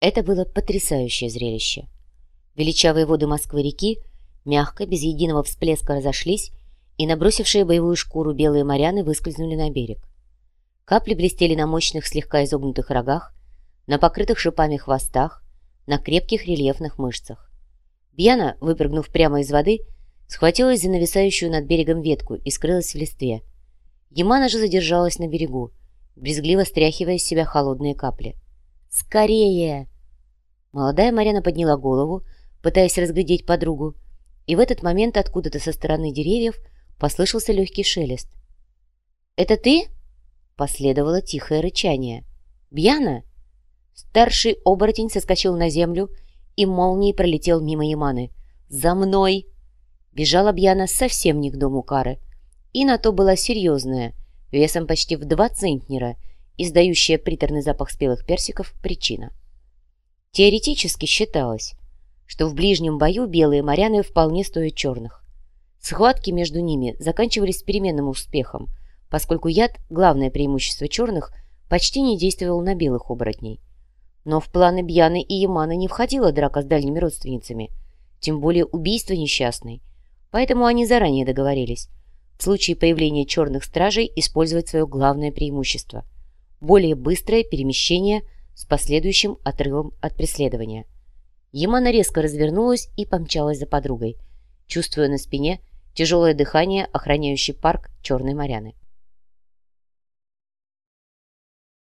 Это было потрясающее зрелище. Величавые воды Москвы-реки мягко, без единого всплеска разошлись, и набросившие боевую шкуру белые моряны выскользнули на берег. Капли блестели на мощных, слегка изогнутых рогах, на покрытых шипами хвостах, на крепких рельефных мышцах. Бьяна, выпрыгнув прямо из воды, схватилась за нависающую над берегом ветку и скрылась в листве. Ямана же задержалась на берегу, брезгливо стряхивая с себя холодные капли. «Скорее!» Молодая Марьяна подняла голову, пытаясь разглядеть подругу, и в этот момент откуда-то со стороны деревьев послышался легкий шелест. «Это ты?» Последовало тихое рычание. «Бьяна?» Старший оборотень соскочил на землю и молнией пролетел мимо Яманы. «За мной!» Бежала Бьяна совсем не к дому Кары. И на то была серьезная, весом почти в два центнера, издающая приторный запах спелых персиков, причина. Теоретически считалось, что в ближнем бою белые моряны вполне стоят черных. Схватки между ними заканчивались переменным успехом, поскольку яд, главное преимущество черных, почти не действовал на белых оборотней. Но в планы Бьяны и Яманы не входила драка с дальними родственницами, тем более убийство несчастной, поэтому они заранее договорились в случае появления черных стражей использовать свое главное преимущество – более быстрое перемещение с последующим отрывом от преследования. Ямана резко развернулась и помчалась за подругой, чувствуя на спине тяжелое дыхание, охраняющий парк Черной Моряны.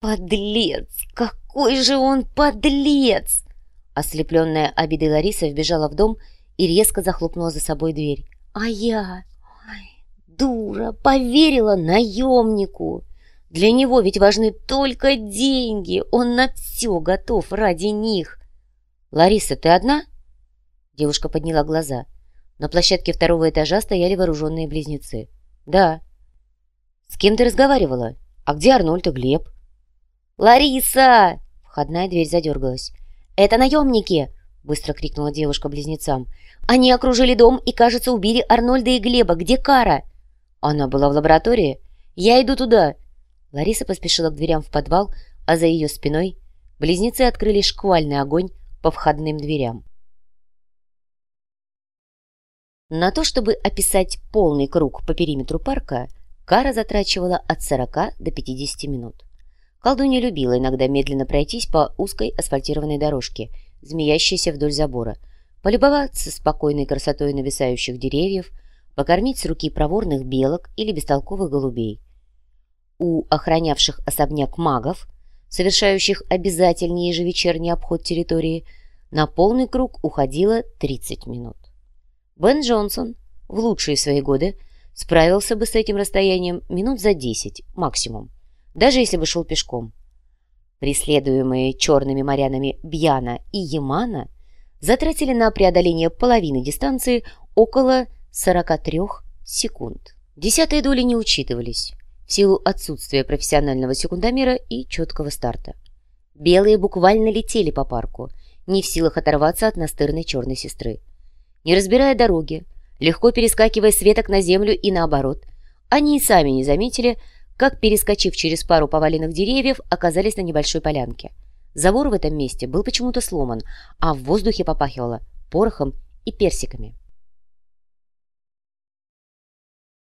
«Подлец! Какой же он подлец!» Ослепленная обидой Лариса вбежала в дом и резко захлопнула за собой дверь. «А я... Ой, дура! Поверила наемнику! Для него ведь важны только деньги! Он на все готов ради них!» «Лариса, ты одна?» Девушка подняла глаза. На площадке второго этажа стояли вооруженные близнецы. «Да». «С кем ты разговаривала? А где Арнольд и Глеб?» «Лариса!» Входная дверь задергалась. «Это наемники!» Быстро крикнула девушка близнецам. «Они окружили дом и, кажется, убили Арнольда и Глеба. Где Кара?» «Она была в лаборатории. Я иду туда!» Лариса поспешила к дверям в подвал, а за ее спиной близнецы открыли шквальный огонь по входным дверям. На то, чтобы описать полный круг по периметру парка, Кара затрачивала от 40 до 50 минут. Колдунья любила иногда медленно пройтись по узкой асфальтированной дорожке, змеящейся вдоль забора, полюбоваться спокойной красотой нависающих деревьев, покормить с руки проворных белок или бестолковых голубей. У охранявших особняк магов, совершающих обязательный ежевечерний обход территории, на полный круг уходило 30 минут. Бен Джонсон в лучшие свои годы справился бы с этим расстоянием минут за 10 максимум, даже если бы шел пешком. Преследуемые черными морянами Бьяна и Ямана затратили на преодоление половины дистанции около 43 секунд. Десятые доли не учитывались в силу отсутствия профессионального секундомера и четкого старта. Белые буквально летели по парку, не в силах оторваться от настырной черной сестры. Не разбирая дороги, легко перескакивая с веток на землю и наоборот, они и сами не заметили, как, перескочив через пару поваленных деревьев, оказались на небольшой полянке. Забор в этом месте был почему-то сломан, а в воздухе попахивало порохом и персиками.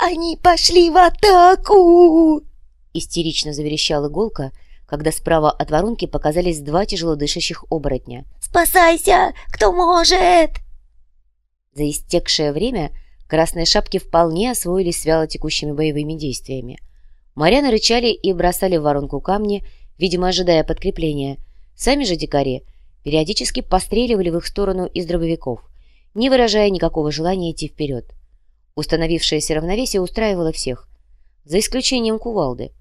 «Они пошли в атаку!» Истерично заверещала иголка, когда справа от воронки показались два тяжело дышащих оборотня. «Спасайся, кто может!» За истекшее время красные шапки вполне освоились с вялотекущими боевыми действиями. Моряны рычали и бросали в воронку камни, видимо, ожидая подкрепления. Сами же дикари периодически постреливали в их сторону из дробовиков, не выражая никакого желания идти вперед. Установившееся равновесие устраивало всех, за исключением кувалды,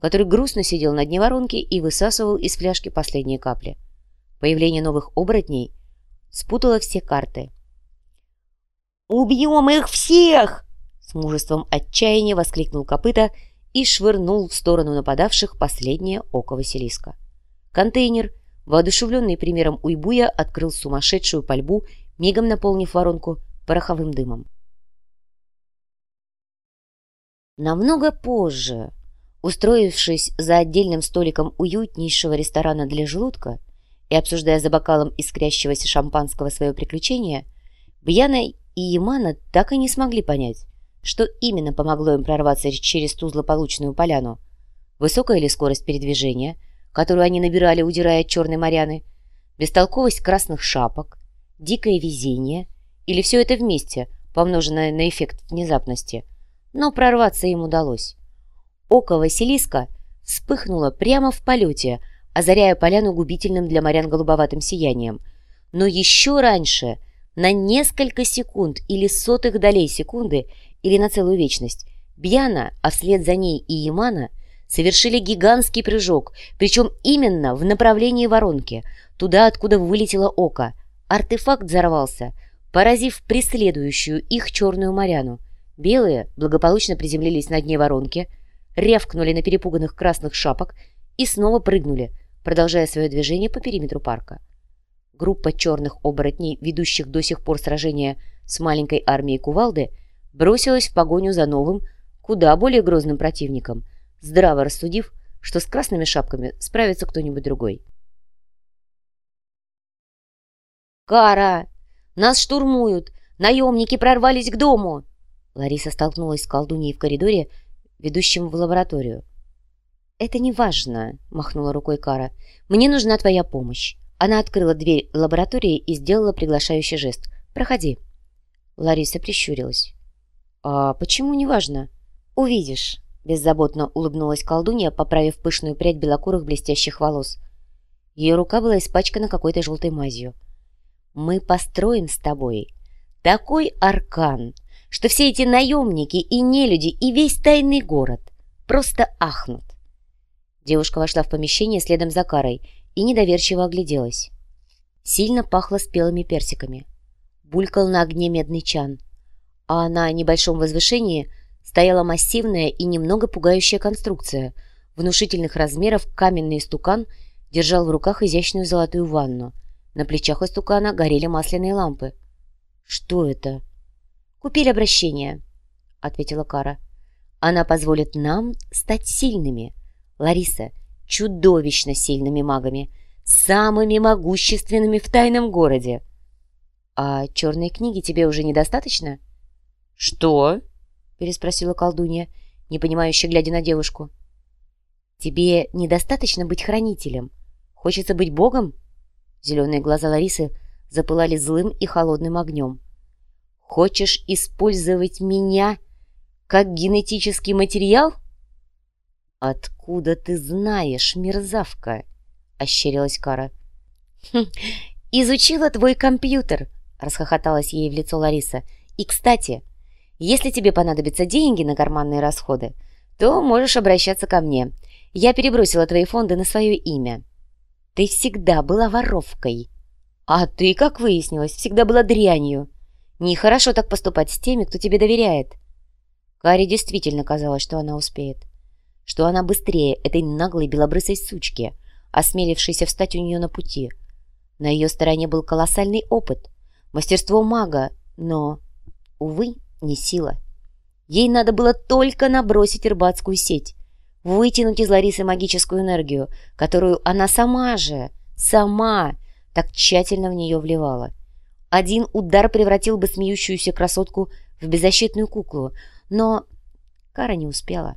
который грустно сидел на дне воронки и высасывал из фляжки последние капли. Появление новых оборотней спутало все карты – «Убьем их всех!» С мужеством отчаяния воскликнул копыта и швырнул в сторону нападавших последнее око Василиска. Контейнер, воодушевленный примером Уйбуя, открыл сумасшедшую пальбу, мигом наполнив воронку пороховым дымом. Намного позже, устроившись за отдельным столиком уютнейшего ресторана для желудка и обсуждая за бокалом искрящегося шампанского свое приключение, Бьяна и Ямана так и не смогли понять, что именно помогло им прорваться через ту злополучную поляну. Высокая ли скорость передвижения, которую они набирали, удирая от черной моряны, бестолковость красных шапок, дикое везение или все это вместе, помноженное на эффект внезапности. Но прорваться им удалось. Око Василиска вспыхнуло прямо в полете, озаряя поляну губительным для морян голубоватым сиянием. Но еще раньше, на несколько секунд или сотых долей секунды, или на целую вечность, Бьяна, а вслед за ней и Ямана, совершили гигантский прыжок, причем именно в направлении воронки, туда, откуда вылетело око. Артефакт взорвался, поразив преследующую их черную моряну. Белые благополучно приземлились на дне воронки, рявкнули на перепуганных красных шапок и снова прыгнули, продолжая свое движение по периметру парка. Группа черных оборотней, ведущих до сих пор сражения с маленькой армией кувалды, бросилась в погоню за новым, куда более грозным противником, здраво рассудив, что с красными шапками справится кто-нибудь другой. «Кара! Нас штурмуют! Наемники прорвались к дому!» Лариса столкнулась с колдуньей в коридоре, ведущем в лабораторию. «Это не важно», — махнула рукой Кара. «Мне нужна твоя помощь». Она открыла дверь лаборатории и сделала приглашающий жест. «Проходи». Лариса прищурилась. «А почему не важно?» «Увидишь», — беззаботно улыбнулась колдунья, поправив пышную прядь белокурых блестящих волос. Ее рука была испачкана какой-то желтой мазью. «Мы построим с тобой такой аркан, что все эти наемники и нелюди и весь тайный город просто ахнут. Девушка вошла в помещение следом за Карой и недоверчиво огляделась. Сильно пахло спелыми персиками. Булькал на огне медный чан. А на небольшом возвышении стояла массивная и немного пугающая конструкция. Внушительных размеров каменный стукан держал в руках изящную золотую ванну. На плечах у стукана горели масляные лампы. «Что это?» «Купили обращение», — ответила Кара. «Она позволит нам стать сильными». Лариса, чудовищно сильными магами, самыми могущественными в тайном городе. А черной книги тебе уже недостаточно? Что? переспросила колдунья, не понимающе глядя на девушку. Тебе недостаточно быть хранителем? Хочется быть богом? Зеленые глаза Ларисы запылали злым и холодным огнем. Хочешь использовать меня как генетический материал? — «Откуда ты знаешь, мерзавка?» — ощерилась Кара. «Хм, «Изучила твой компьютер», — расхохоталась ей в лицо Лариса. «И, кстати, если тебе понадобятся деньги на карманные расходы, то можешь обращаться ко мне. Я перебросила твои фонды на свое имя. Ты всегда была воровкой. А ты, как выяснилось, всегда была дрянью. Нехорошо так поступать с теми, кто тебе доверяет». Каре действительно казалось, что она успеет что она быстрее этой наглой белобрысой сучки, осмелившейся встать у нее на пути. На ее стороне был колоссальный опыт, мастерство мага, но, увы, не сила. Ей надо было только набросить рыбацкую сеть, вытянуть из Ларисы магическую энергию, которую она сама же, сама, так тщательно в нее вливала. Один удар превратил бы смеющуюся красотку в беззащитную куклу, но Кара не успела.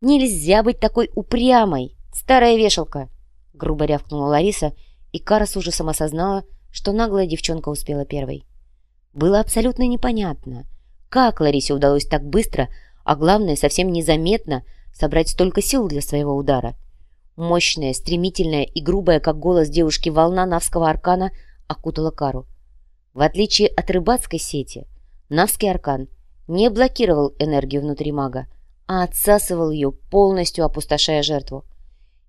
«Нельзя быть такой упрямой, старая вешалка!» Грубо рявкнула Лариса, и Кара с ужасом осознала, что наглая девчонка успела первой. Было абсолютно непонятно, как Ларисе удалось так быстро, а главное, совсем незаметно, собрать столько сил для своего удара. Мощная, стремительная и грубая, как голос девушки, волна навского аркана окутала Кару. В отличие от рыбацкой сети, навский аркан не блокировал энергию внутри мага, а отсасывал ее, полностью опустошая жертву.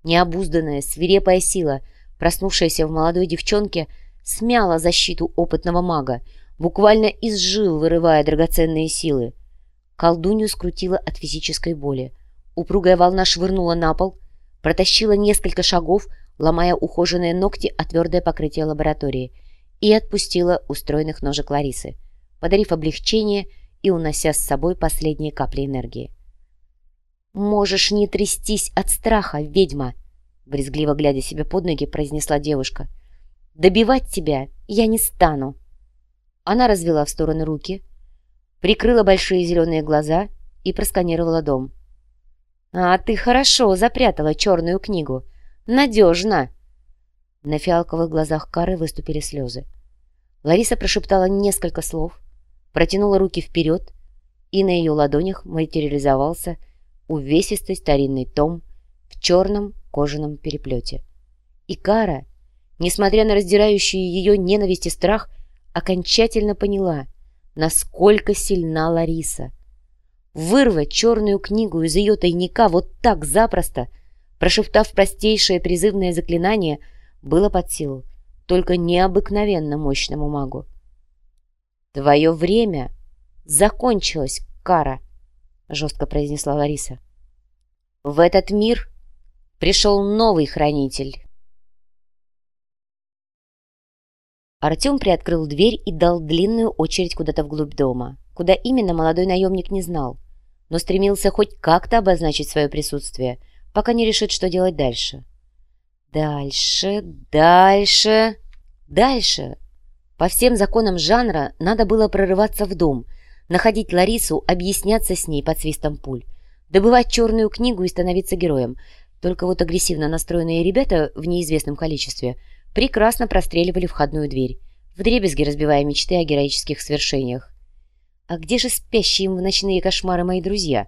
Необузданная, свирепая сила, проснувшаяся в молодой девчонке, смяла защиту опытного мага, буквально изжил, вырывая драгоценные силы. Колдунью скрутила от физической боли. Упругая волна швырнула на пол, протащила несколько шагов, ломая ухоженные ногти о твердое покрытие лаборатории, и отпустила устроенных ножек Ларисы, подарив облегчение и унося с собой последние капли энергии. «Можешь не трястись от страха, ведьма!» брезгливо глядя себе под ноги, произнесла девушка. «Добивать тебя я не стану!» Она развела в стороны руки, прикрыла большие зеленые глаза и просканировала дом. «А ты хорошо запрятала черную книгу. Надежно!» На фиалковых глазах Кары выступили слезы. Лариса прошептала несколько слов, протянула руки вперед, и на ее ладонях материализовался увесистый старинный том в черном кожаном переплете. И Кара, несмотря на раздирающую ее ненависть и страх, окончательно поняла, насколько сильна Лариса. Вырвать черную книгу из ее тайника вот так запросто, прошептав простейшее призывное заклинание, было под силу только необыкновенно мощному магу. «Твое время закончилось, Кара», — жестко произнесла Лариса. «В этот мир пришел новый хранитель». Артем приоткрыл дверь и дал длинную очередь куда-то вглубь дома. Куда именно молодой наемник не знал, но стремился хоть как-то обозначить свое присутствие, пока не решит, что делать дальше. Дальше, дальше, дальше. По всем законам жанра надо было прорываться в дом, находить Ларису, объясняться с ней под свистом пуль, добывать черную книгу и становиться героем. Только вот агрессивно настроенные ребята в неизвестном количестве прекрасно простреливали входную дверь, вдребезги разбивая мечты о героических свершениях. «А где же спящие им в ночные кошмары мои друзья?»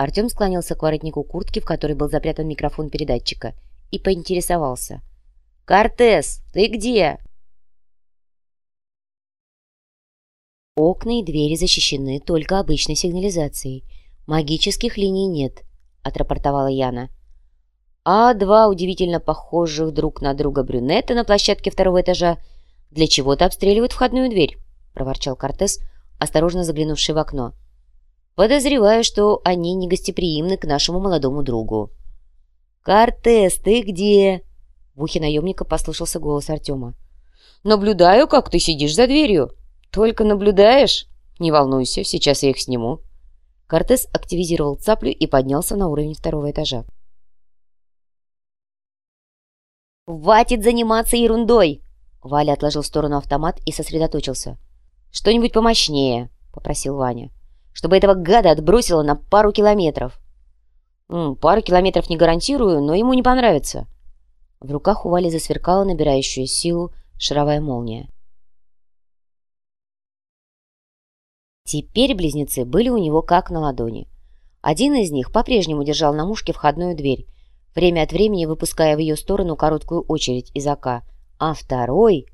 Артем склонился к воротнику куртки, в которой был запрятан микрофон передатчика – и поинтересовался. «Кортес, ты где?» Окна и двери защищены только обычной сигнализацией. Магических линий нет, отрапортовала Яна. А два удивительно похожих друг на друга брюнета на площадке второго этажа для чего-то обстреливают входную дверь, проворчал Кортес, осторожно заглянувший в окно. Подозреваю, что они не гостеприимны к нашему молодому другу. «Кортес, ты где?» В ухе наемника послышался голос Артема. «Наблюдаю, как ты сидишь за дверью. Только наблюдаешь? Не волнуйся, сейчас я их сниму». Кортес активизировал цаплю и поднялся на уровень второго этажа. «Хватит заниматься ерундой!» Валя отложил в сторону автомат и сосредоточился. «Что-нибудь помощнее», — попросил Ваня. «Чтобы этого гада отбросило на пару километров». Пару километров не гарантирую, но ему не понравится. В руках у Вали засверкала набирающая силу шаровая молния. Теперь близнецы были у него как на ладони. Один из них по-прежнему держал на мушке входную дверь, время от времени выпуская в ее сторону короткую очередь из АК, а второй...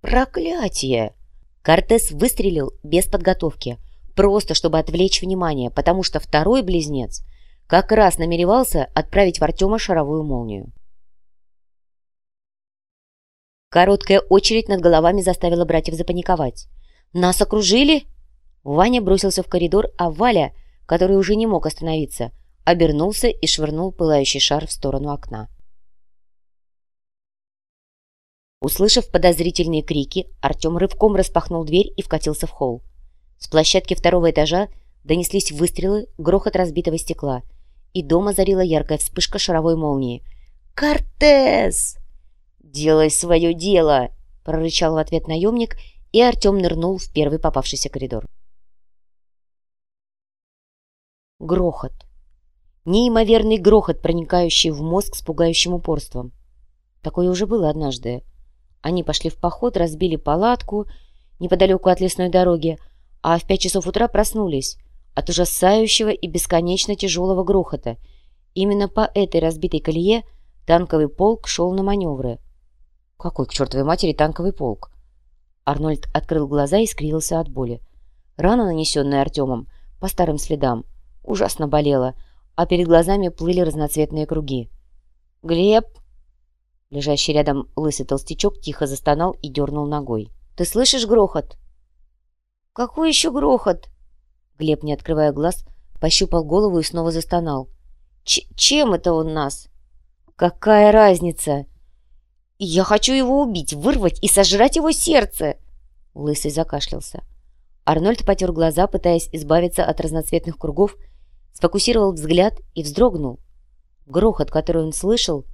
Проклятие! Кортес выстрелил без подготовки, просто чтобы отвлечь внимание, потому что второй близнец как раз намеревался отправить в Артема шаровую молнию. Короткая очередь над головами заставила братьев запаниковать. «Нас окружили?» Ваня бросился в коридор, а Валя, который уже не мог остановиться, обернулся и швырнул пылающий шар в сторону окна. Услышав подозрительные крики, Артем рывком распахнул дверь и вкатился в холл. С площадки второго этажа донеслись выстрелы, грохот разбитого стекла — и дома зарила яркая вспышка шаровой молнии. «Кортес!» «Делай свое дело!» — прорычал в ответ наемник, и Артем нырнул в первый попавшийся коридор. Грохот. Неимоверный грохот, проникающий в мозг с пугающим упорством. Такое уже было однажды. Они пошли в поход, разбили палатку неподалеку от лесной дороги, а в пять часов утра проснулись от ужасающего и бесконечно тяжелого грохота. Именно по этой разбитой колее танковый полк шел на маневры. «Какой к чертовой матери танковый полк?» Арнольд открыл глаза и скривился от боли. Рана, нанесенная Артемом, по старым следам, ужасно болела, а перед глазами плыли разноцветные круги. «Глеб!» Лежащий рядом лысый толстячок тихо застонал и дернул ногой. «Ты слышишь грохот?» «Какой еще грохот?» Глеб, не открывая глаз, пощупал голову и снова застонал. Ч «Чем это он нас?» «Какая разница?» «Я хочу его убить, вырвать и сожрать его сердце!» Лысый закашлялся. Арнольд потер глаза, пытаясь избавиться от разноцветных кругов, сфокусировал взгляд и вздрогнул. Грохот, который он слышал,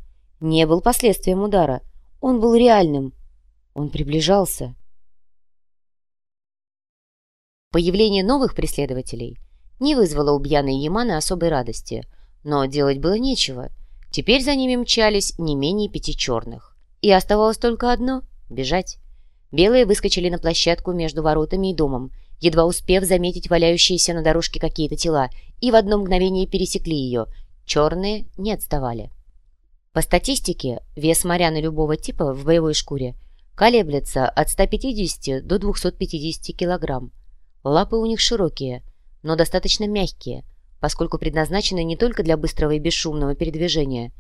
не был последствием удара. Он был реальным. Он приближался. Появление новых преследователей не вызвало у Бьяны и Ямана особой радости, но делать было нечего. Теперь за ними мчались не менее пяти черных. И оставалось только одно — бежать. Белые выскочили на площадку между воротами и домом, едва успев заметить валяющиеся на дорожке какие-то тела, и в одно мгновение пересекли ее. Черные не отставали. По статистике, вес моряна любого типа в боевой шкуре колеблется от 150 до 250 килограмм. Лапы у них широкие, но достаточно мягкие, поскольку предназначены не только для быстрого и бесшумного передвижения,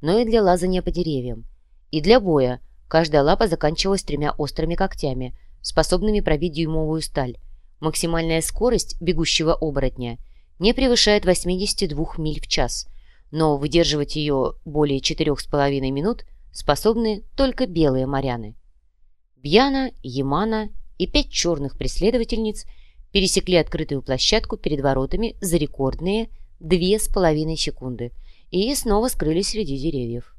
но и для лазания по деревьям. И для боя каждая лапа заканчивалась тремя острыми когтями, способными пробить дюймовую сталь. Максимальная скорость бегущего оборотня не превышает 82 миль в час, но выдерживать ее более 4,5 минут способны только белые моряны. Бьяна, Ямана и пять черных преследовательниц – пересекли открытую площадку перед воротами за рекордные две с половиной секунды и снова скрылись среди деревьев.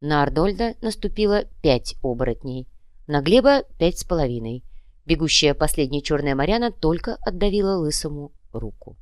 На Ардольда наступило пять оборотней, на Глеба пять с половиной. Бегущая последняя черная моряна только отдавила лысому руку.